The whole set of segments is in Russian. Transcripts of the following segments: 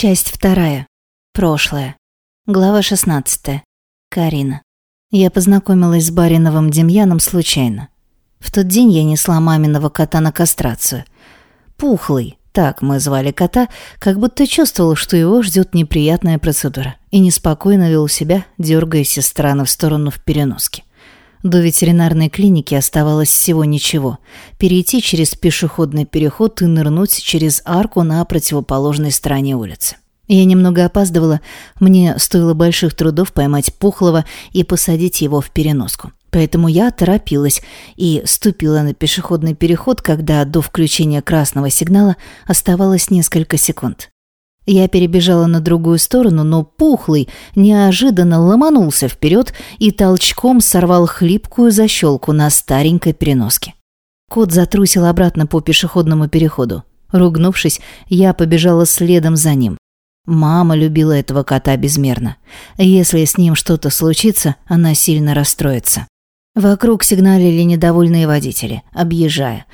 Часть вторая. Прошлое. Глава 16. Карина. Я познакомилась с Бариновым Демьяном случайно. В тот день я несла маминого кота на кастрацию. Пухлый, так мы звали кота, как будто чувствовал, что его ждет неприятная процедура, и неспокойно вел себя, дергаясь из стороны в сторону в переноске. До ветеринарной клиники оставалось всего ничего. Перейти через пешеходный переход и нырнуть через арку на противоположной стороне улицы. Я немного опаздывала, мне стоило больших трудов поймать Пухлого и посадить его в переноску. Поэтому я торопилась и ступила на пешеходный переход, когда до включения красного сигнала оставалось несколько секунд. Я перебежала на другую сторону, но Пухлый неожиданно ломанулся вперед и толчком сорвал хлипкую защелку на старенькой переноске. Кот затрусил обратно по пешеходному переходу. Ругнувшись, я побежала следом за ним. Мама любила этого кота безмерно. Если с ним что-то случится, она сильно расстроится. Вокруг сигналили недовольные водители, объезжая.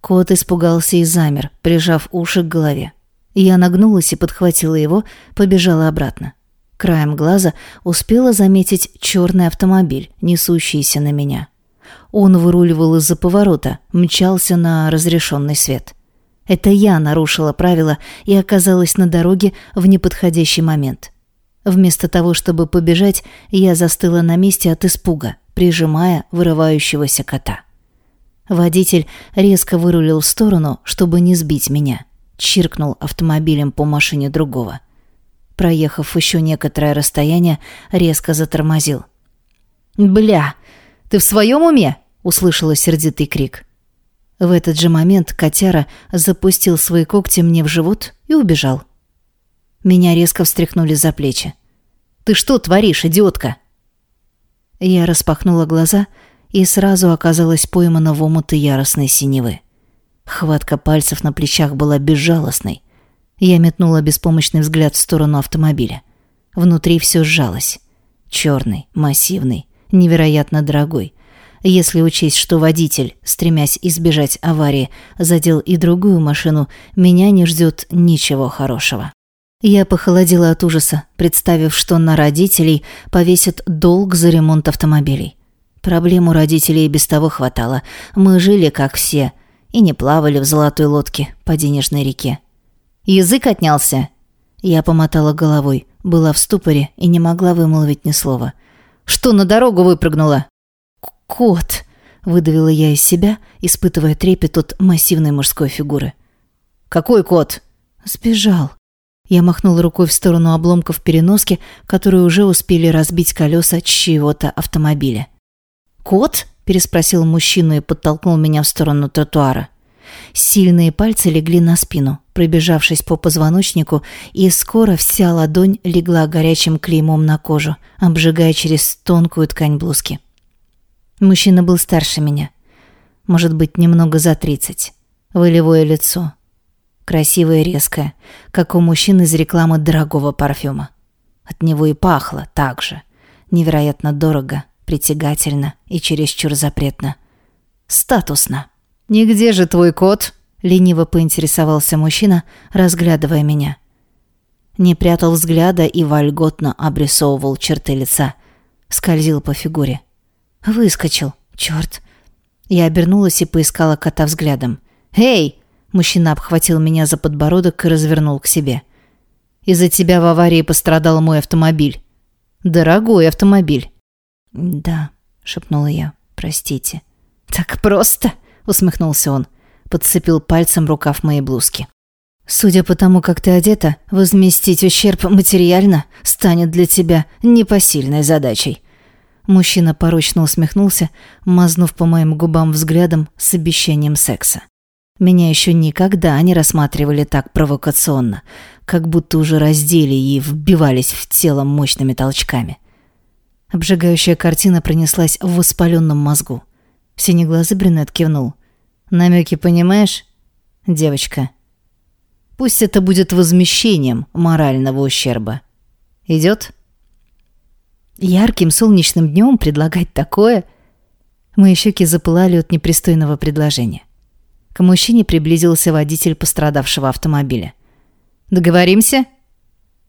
Кот испугался и замер, прижав уши к голове. Я нагнулась и подхватила его, побежала обратно. Краем глаза успела заметить черный автомобиль, несущийся на меня. Он выруливал из-за поворота, мчался на разрешенный свет. Это я нарушила правила и оказалась на дороге в неподходящий момент. Вместо того, чтобы побежать, я застыла на месте от испуга, прижимая вырывающегося кота. Водитель резко вырулил в сторону, чтобы не сбить меня чиркнул автомобилем по машине другого. Проехав еще некоторое расстояние, резко затормозил. «Бля, ты в своем уме?» — услышала сердитый крик. В этот же момент котяра запустил свои когти мне в живот и убежал. Меня резко встряхнули за плечи. «Ты что творишь, идиотка?» Я распахнула глаза и сразу оказалась поймана в омуты яростной синевы. Хватка пальцев на плечах была безжалостной. Я метнула беспомощный взгляд в сторону автомобиля. Внутри все сжалось. Черный, массивный, невероятно дорогой. Если учесть, что водитель, стремясь избежать аварии, задел и другую машину, меня не ждет ничего хорошего. Я похолодела от ужаса, представив, что на родителей повесят долг за ремонт автомобилей. Проблем у родителей без того хватало. Мы жили как все, и не плавали в золотой лодке по денежной реке. Язык отнялся. Я помотала головой, была в ступоре и не могла вымолвить ни слова. «Что на дорогу выпрыгнула?» «Кот!» — выдавила я из себя, испытывая трепет от массивной мужской фигуры. «Какой кот?» «Сбежал». Я махнула рукой в сторону обломков переноски, которые уже успели разбить колеса чьего-то автомобиля. «Кот?» Переспросил мужчину и подтолкнул меня в сторону тротуара. Сильные пальцы легли на спину, пробежавшись по позвоночнику, и скоро вся ладонь легла горячим клеймом на кожу, обжигая через тонкую ткань блузки. Мужчина был старше меня. Может быть, немного за тридцать. Волевое лицо. Красивое и резкое, как у мужчин из рекламы дорогого парфюма. От него и пахло так же. Невероятно дорого, притягательно и чересчур запретно. Статусно. «Нигде же твой кот?» — лениво поинтересовался мужчина, разглядывая меня. Не прятал взгляда и вольготно обрисовывал черты лица. Скользил по фигуре. Выскочил. Черт. Я обернулась и поискала кота взглядом. «Эй!» — мужчина обхватил меня за подбородок и развернул к себе. «Из-за тебя в аварии пострадал мой автомобиль. Дорогой автомобиль. «Да», — шепнула я, — «простите». «Так просто?» — усмехнулся он. Подцепил пальцем рукав моей блузки. «Судя по тому, как ты одета, возместить ущерб материально станет для тебя непосильной задачей». Мужчина порочно усмехнулся, мазнув по моим губам взглядом с обещанием секса. Меня еще никогда не рассматривали так провокационно, как будто уже раздели и вбивались в тело мощными толчками. Обжигающая картина пронеслась в воспаленном мозгу. Синеглазый брюнет кивнул. «Намеки понимаешь, девочка? Пусть это будет возмещением морального ущерба. Идет?» Ярким солнечным днем предлагать такое... Мои щеки запылали от непристойного предложения. К мужчине приблизился водитель пострадавшего автомобиля. «Договоримся?»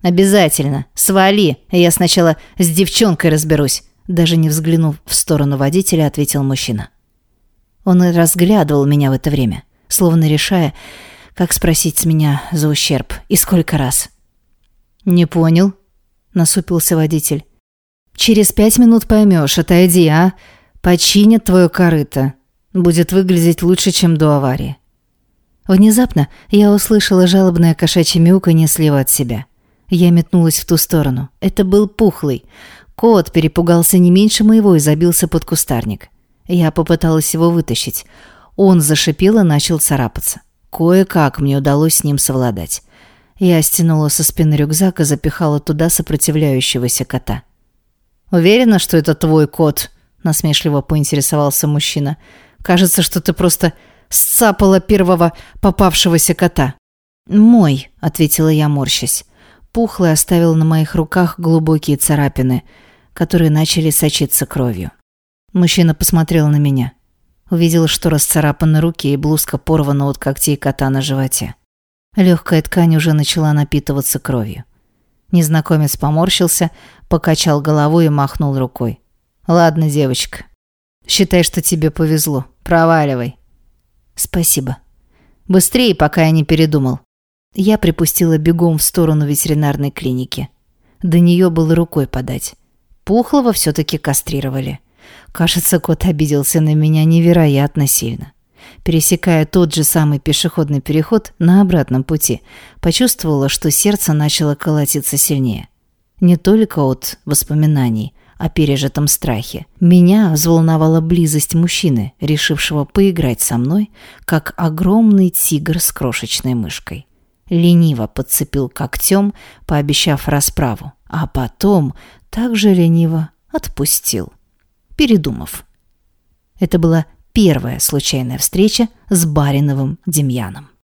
«Обязательно. Свали. Я сначала с девчонкой разберусь», даже не взглянув в сторону водителя, ответил мужчина. Он разглядывал меня в это время, словно решая, как спросить с меня за ущерб и сколько раз. «Не понял», — насупился водитель. «Через пять минут поймешь, отойди, а? Починят твое корыто. Будет выглядеть лучше, чем до аварии». Внезапно я услышала жалобное кошачье мяуканье слева от себя. Я метнулась в ту сторону. Это был пухлый. Кот перепугался не меньше моего и забился под кустарник. Я попыталась его вытащить. Он зашипел и начал царапаться. Кое-как мне удалось с ним совладать. Я стянула со спины рюкзак и запихала туда сопротивляющегося кота. «Уверена, что это твой кот?» – насмешливо поинтересовался мужчина. «Кажется, что ты просто сцапала первого попавшегося кота». «Мой», – ответила я, морщась. Пухлый оставил на моих руках глубокие царапины, которые начали сочиться кровью. Мужчина посмотрел на меня. Увидел, что расцарапаны руки и блузка порвана от когтей кота на животе. Легкая ткань уже начала напитываться кровью. Незнакомец поморщился, покачал головой и махнул рукой. «Ладно, девочка. Считай, что тебе повезло. Проваливай». «Спасибо. Быстрее, пока я не передумал». Я припустила бегом в сторону ветеринарной клиники. До нее было рукой подать. Пухлого все-таки кастрировали. Кажется, кот обиделся на меня невероятно сильно. Пересекая тот же самый пешеходный переход на обратном пути, почувствовала, что сердце начало колотиться сильнее. Не только от воспоминаний о пережитом страхе. Меня взволновала близость мужчины, решившего поиграть со мной, как огромный тигр с крошечной мышкой лениво подцепил когтем, пообещав расправу, а потом также лениво отпустил, передумав. Это была первая случайная встреча с Бариновым Демьяном.